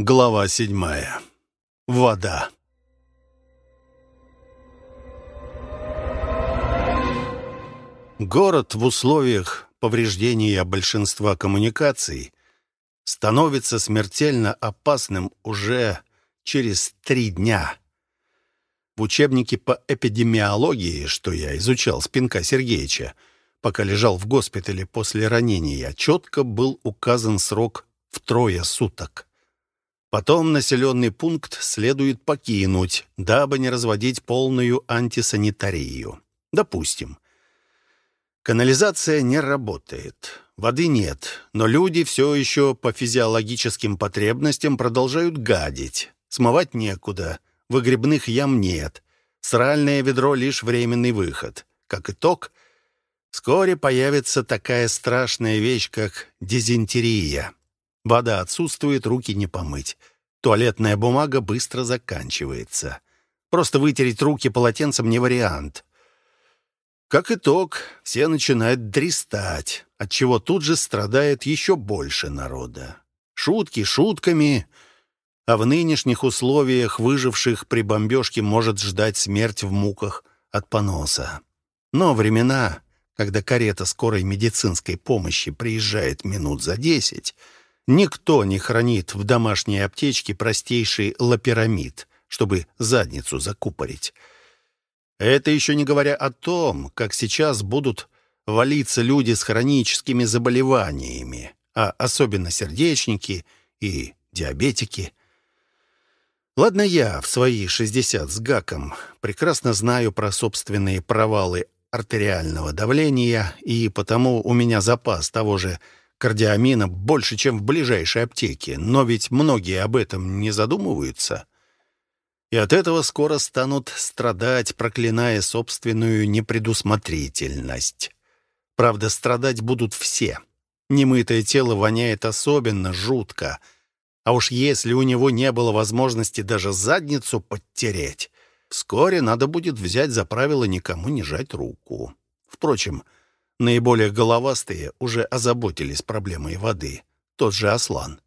Глава седьмая. Вода. Город в условиях повреждения большинства коммуникаций становится смертельно опасным уже через три дня. В учебнике по эпидемиологии, что я изучал с Пинка Сергеевича, пока лежал в госпитале после ранения, четко был указан срок в трое суток. Потом населенный пункт следует покинуть, дабы не разводить полную антисанитарию. Допустим. Канализация не работает, воды нет, но люди все еще по физиологическим потребностям продолжают гадить. Смывать некуда, выгребных ям нет, сральное ведро — лишь временный выход. Как итог, вскоре появится такая страшная вещь, как дизентерия — Вода отсутствует, руки не помыть. Туалетная бумага быстро заканчивается. Просто вытереть руки полотенцем не вариант. Как итог, все начинают дристать, отчего тут же страдает еще больше народа. Шутки шутками, а в нынешних условиях выживших при бомбежке может ждать смерть в муках от поноса. Но времена, когда карета скорой медицинской помощи приезжает минут за десять, Никто не хранит в домашней аптечке простейший лапирамид, чтобы задницу закупорить. Это еще не говоря о том, как сейчас будут валиться люди с хроническими заболеваниями, а особенно сердечники и диабетики. Ладно, я в свои 60 с гаком прекрасно знаю про собственные провалы артериального давления, и потому у меня запас того же кардиамина больше, чем в ближайшей аптеке, но ведь многие об этом не задумываются. И от этого скоро станут страдать, проклиная собственную непредусмотрительность. Правда, страдать будут все. Немытое тело воняет особенно жутко. А уж если у него не было возможности даже задницу подтереть, вскоре надо будет взять за правило никому не жать руку. Впрочем, Наиболее головастые уже озаботились проблемой воды. Тот же Аслан.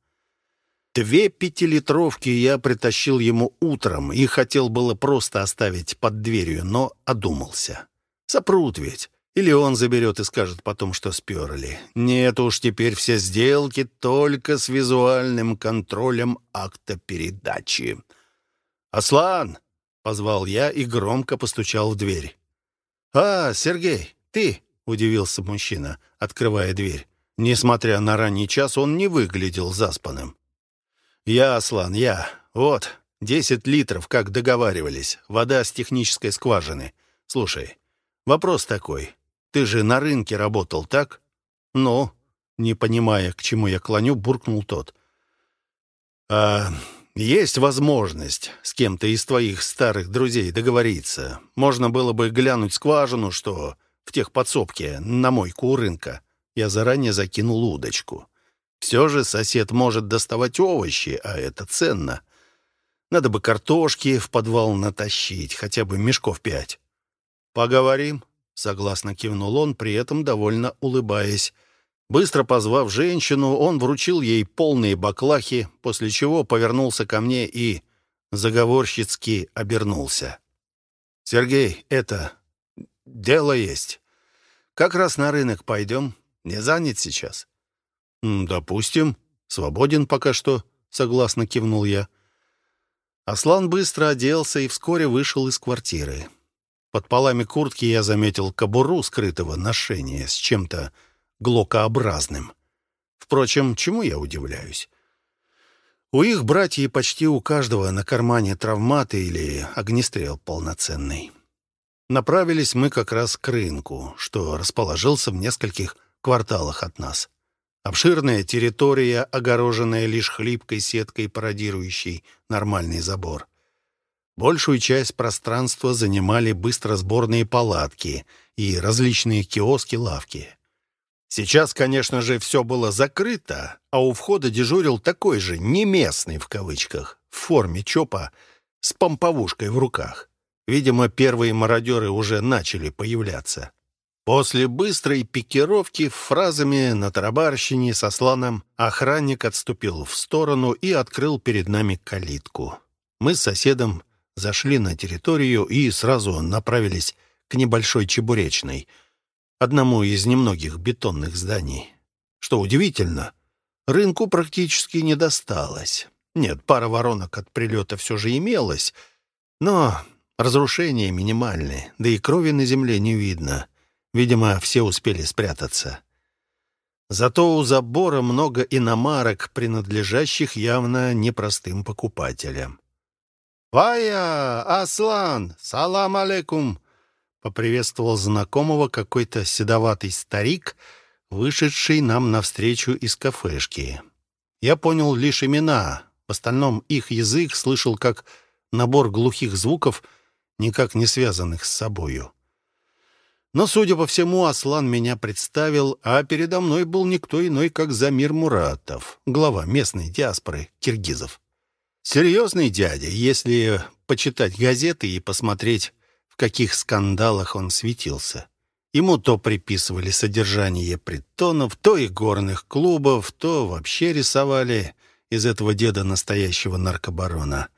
Две пятилитровки я притащил ему утром и хотел было просто оставить под дверью, но одумался. Сопрут ведь. Или он заберет и скажет потом, что сперли. Нет уж, теперь все сделки только с визуальным контролем акта передачи. «Аслан!» — позвал я и громко постучал в дверь. «А, Сергей, ты?» — удивился мужчина, открывая дверь. Несмотря на ранний час, он не выглядел заспанным. «Я, Аслан, я. Вот, десять литров, как договаривались. Вода с технической скважины. Слушай, вопрос такой. Ты же на рынке работал, так?» «Ну?» Не понимая, к чему я клоню, буркнул тот. «А есть возможность с кем-то из твоих старых друзей договориться? Можно было бы глянуть скважину, что в тех подсобке на мойку у рынка. Я заранее закинул удочку. Все же сосед может доставать овощи, а это ценно. Надо бы картошки в подвал натащить, хотя бы мешков пять. «Поговорим», — согласно кивнул он, при этом довольно улыбаясь. Быстро позвав женщину, он вручил ей полные баклахи, после чего повернулся ко мне и заговорщицки обернулся. «Сергей, это... дело есть. Как раз на рынок пойдем. Не занят сейчас?» «Допустим. Свободен пока что», — согласно кивнул я. Аслан быстро оделся и вскоре вышел из квартиры. Под полами куртки я заметил кобуру скрытого ношения с чем-то глокообразным. Впрочем, чему я удивляюсь? У их братьев почти у каждого на кармане травматы или огнестрел полноценный. Направились мы как раз к рынку, что расположился в нескольких кварталах от нас. Обширная территория, огороженная лишь хлипкой сеткой, пародирующей нормальный забор. Большую часть пространства занимали быстросборные палатки и различные киоски-лавки. Сейчас, конечно же, все было закрыто, а у входа дежурил такой же «не местный» в кавычках, в форме ЧОПа, с помповушкой в руках. Видимо, первые мародеры уже начали появляться. После быстрой пикировки фразами на тарабарщине со сланом охранник отступил в сторону и открыл перед нами калитку. Мы с соседом зашли на территорию и сразу направились к небольшой чебуречной, одному из немногих бетонных зданий. Что удивительно, рынку практически не досталось. Нет, пара воронок от прилета все же имелась, но разрушения минимальные, да и крови на земле не видно. Видимо, все успели спрятаться. Зато у забора много иномарок, принадлежащих явно непростым покупателям. «Вая, Аслан, салам алейкум!» — поприветствовал знакомого какой-то седоватый старик, вышедший нам навстречу из кафешки. Я понял лишь имена, в остальном их язык слышал как набор глухих звуков, никак не связанных с собою. Но, судя по всему, Аслан меня представил, а передо мной был никто иной, как Замир Муратов, глава местной диаспоры киргизов. Серьезный дядя, если почитать газеты и посмотреть, в каких скандалах он светился. Ему то приписывали содержание притонов, то и горных клубов, то вообще рисовали из этого деда настоящего наркобарона —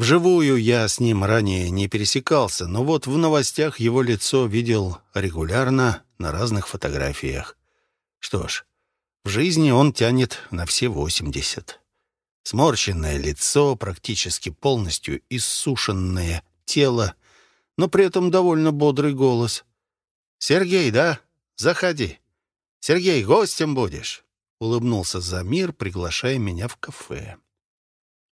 Вживую я с ним ранее не пересекался, но вот в новостях его лицо видел регулярно на разных фотографиях. Что ж, в жизни он тянет на все восемьдесят. Сморщенное лицо, практически полностью иссушенное тело, но при этом довольно бодрый голос. «Сергей, да? Заходи. Сергей, гостем будешь?» — улыбнулся Замир, приглашая меня в кафе.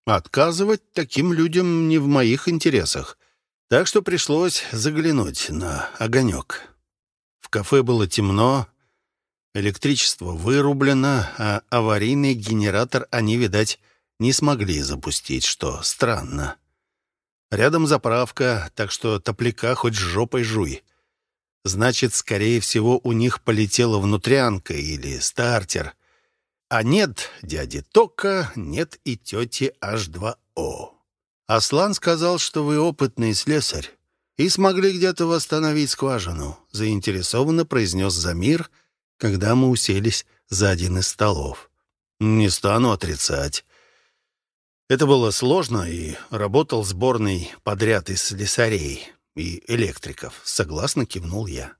Отказывать таким людям не в моих интересах, так что пришлось заглянуть на огонек. В кафе было темно, электричество вырублено, а аварийный генератор они, видать, не смогли запустить, что странно. Рядом заправка, так что топляка хоть жопой жуй. Значит, скорее всего, у них полетела внутрянка или стартер. А нет дяди Тока, нет и тети H2O. Аслан сказал, что вы опытный слесарь и смогли где-то восстановить скважину, заинтересованно произнес Замир, когда мы уселись за один из столов. Не стану отрицать. Это было сложно, и работал сборный подряд из слесарей и электриков. Согласно кивнул я.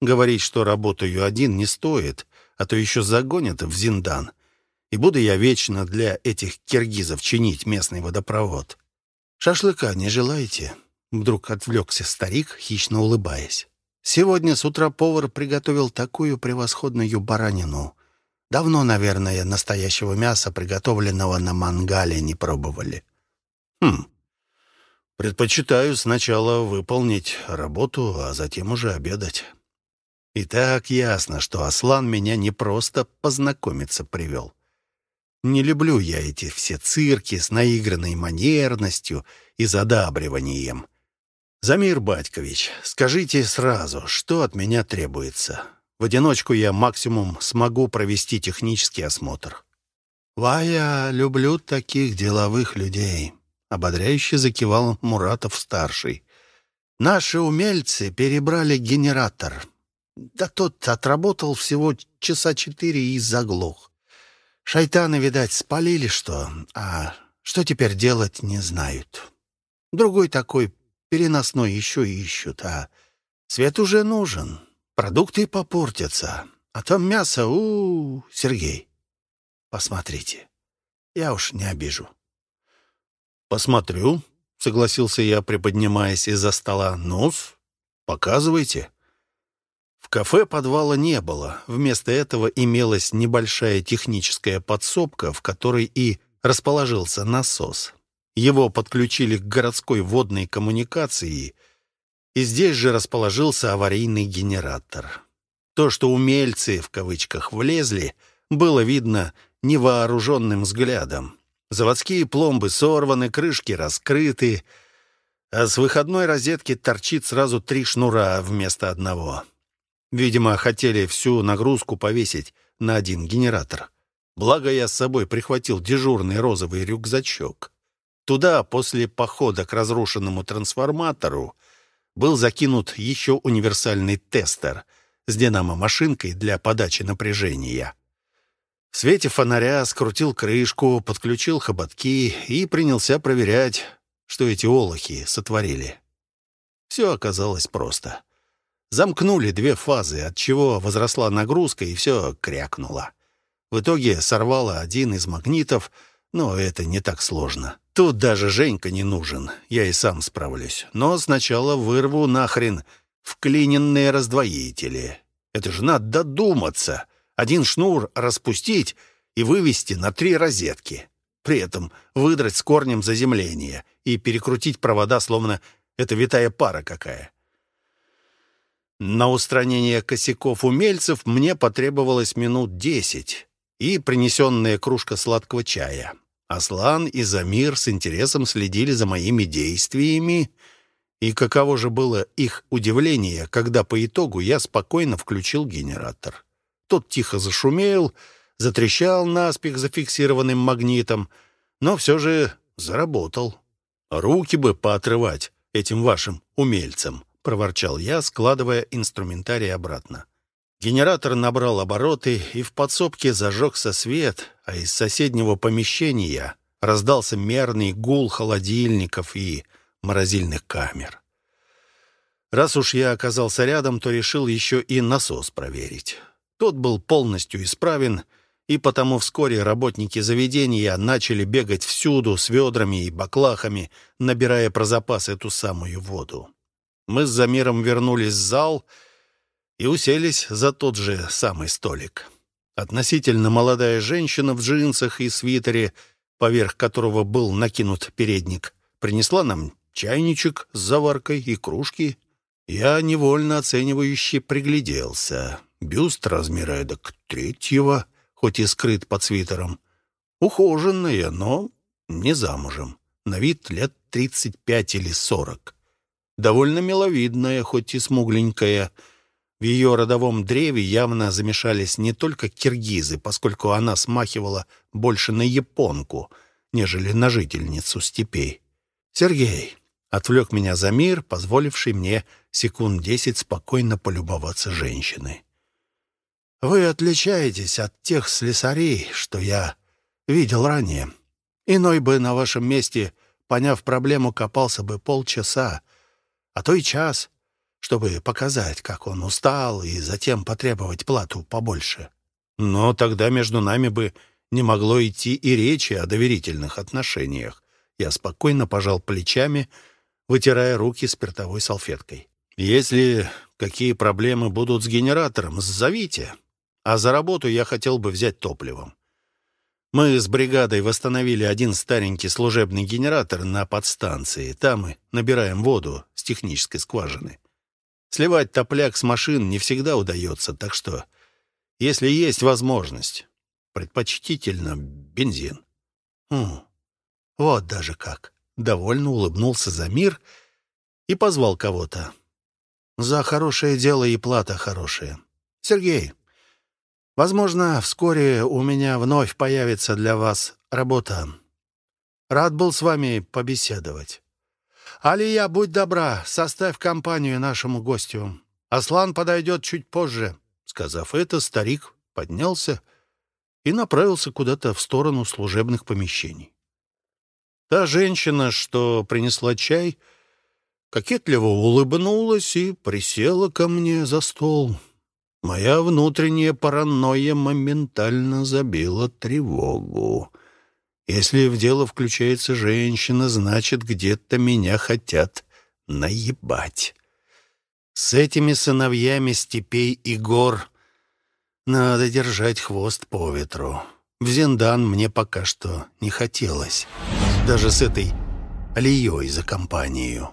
Говорить, что работаю один, не стоит а то еще загонят в Зиндан. И буду я вечно для этих киргизов чинить местный водопровод. Шашлыка не желаете?» Вдруг отвлекся старик, хищно улыбаясь. «Сегодня с утра повар приготовил такую превосходную баранину. Давно, наверное, настоящего мяса, приготовленного на мангале, не пробовали». «Хм, Предпочитаю сначала выполнить работу, а затем уже обедать. И так ясно, что Аслан меня не просто познакомиться привел. Не люблю я эти все цирки с наигранной манерностью и задабриванием. Замир Батькович, скажите сразу, что от меня требуется? В одиночку я максимум смогу провести технический осмотр. «Вая, люблю таких деловых людей», — ободряюще закивал Муратов-старший. «Наши умельцы перебрали генератор. Да тот отработал всего часа четыре и заглох. Шайтаны, видать, спалили что, а что теперь делать, не знают. Другой такой переносной еще ищут, а свет уже нужен. Продукты попортятся. А там мясо, у, -у, -у Сергей, посмотрите. Я уж не обижу. Посмотрю, согласился я, приподнимаясь из-за стола. ну показывайте. В кафе подвала не было. Вместо этого имелась небольшая техническая подсобка, в которой и расположился насос. Его подключили к городской водной коммуникации, и здесь же расположился аварийный генератор. То, что умельцы, в кавычках, влезли, было видно невооруженным взглядом. Заводские пломбы сорваны, крышки раскрыты, а с выходной розетки торчит сразу три шнура вместо одного. Видимо, хотели всю нагрузку повесить на один генератор. Благо я с собой прихватил дежурный розовый рюкзачок. Туда, после похода к разрушенному трансформатору, был закинут еще универсальный тестер с динамо-машинкой для подачи напряжения. В свете фонаря скрутил крышку, подключил хоботки и принялся проверять, что эти олухи сотворили. Все оказалось просто. Замкнули две фазы, от чего возросла нагрузка, и все крякнуло. В итоге сорвало один из магнитов, но это не так сложно. Тут даже Женька не нужен, я и сам справлюсь. Но сначала вырву нахрен вклиненные раздвоители. Это же надо додуматься. Один шнур распустить и вывести на три розетки. При этом выдрать с корнем заземление и перекрутить провода, словно это витая пара какая. На устранение косяков умельцев мне потребовалось минут десять и принесенная кружка сладкого чая. Аслан и Замир с интересом следили за моими действиями, и каково же было их удивление, когда по итогу я спокойно включил генератор. Тот тихо зашумел, затрещал наспех зафиксированным магнитом, но все же заработал. «Руки бы поотрывать этим вашим умельцам», — проворчал я, складывая инструментарий обратно. Генератор набрал обороты, и в подсобке зажегся свет, а из соседнего помещения раздался мерный гул холодильников и морозильных камер. Раз уж я оказался рядом, то решил еще и насос проверить. Тот был полностью исправен, и потому вскоре работники заведения начали бегать всюду с ведрами и баклахами, набирая про запас эту самую воду. Мы с Замиром вернулись в зал — и уселись за тот же самый столик. Относительно молодая женщина в джинсах и свитере, поверх которого был накинут передник, принесла нам чайничек с заваркой и кружки. Я невольно оценивающе пригляделся. Бюст размера эдак третьего, хоть и скрыт под свитером. Ухоженная, но не замужем. На вид лет тридцать пять или сорок. Довольно миловидная, хоть и смугленькая, — в ее родовом древе явно замешались не только киргизы, поскольку она смахивала больше на японку, нежели на жительницу степей. «Сергей», — отвлек меня за мир, позволивший мне секунд десять спокойно полюбоваться женщиной. «Вы отличаетесь от тех слесарей, что я видел ранее. Иной бы на вашем месте, поняв проблему, копался бы полчаса, а то и час» чтобы показать, как он устал, и затем потребовать плату побольше. Но тогда между нами бы не могло идти и речи о доверительных отношениях. Я спокойно пожал плечами, вытирая руки спиртовой салфеткой. «Если какие проблемы будут с генератором, зовите. А за работу я хотел бы взять топливом. Мы с бригадой восстановили один старенький служебный генератор на подстанции. Там мы набираем воду с технической скважины. Сливать топляк с машин не всегда удается, так что, если есть возможность, предпочтительно бензин. Хм, вот даже как. Довольно улыбнулся Замир и позвал кого-то. За хорошее дело и плата хорошая. Сергей, возможно, вскоре у меня вновь появится для вас работа. Рад был с вами побеседовать. «Алия, будь добра, составь компанию нашему гостю. Аслан подойдет чуть позже». Сказав это, старик поднялся и направился куда-то в сторону служебных помещений. Та женщина, что принесла чай, кокетливо улыбнулась и присела ко мне за стол. Моя внутренняя паранойя моментально забила тревогу. Если в дело включается женщина, значит, где-то меня хотят наебать. С этими сыновьями степей и гор надо держать хвост по ветру. В Зендан мне пока что не хотелось. Даже с этой Алией за компанию.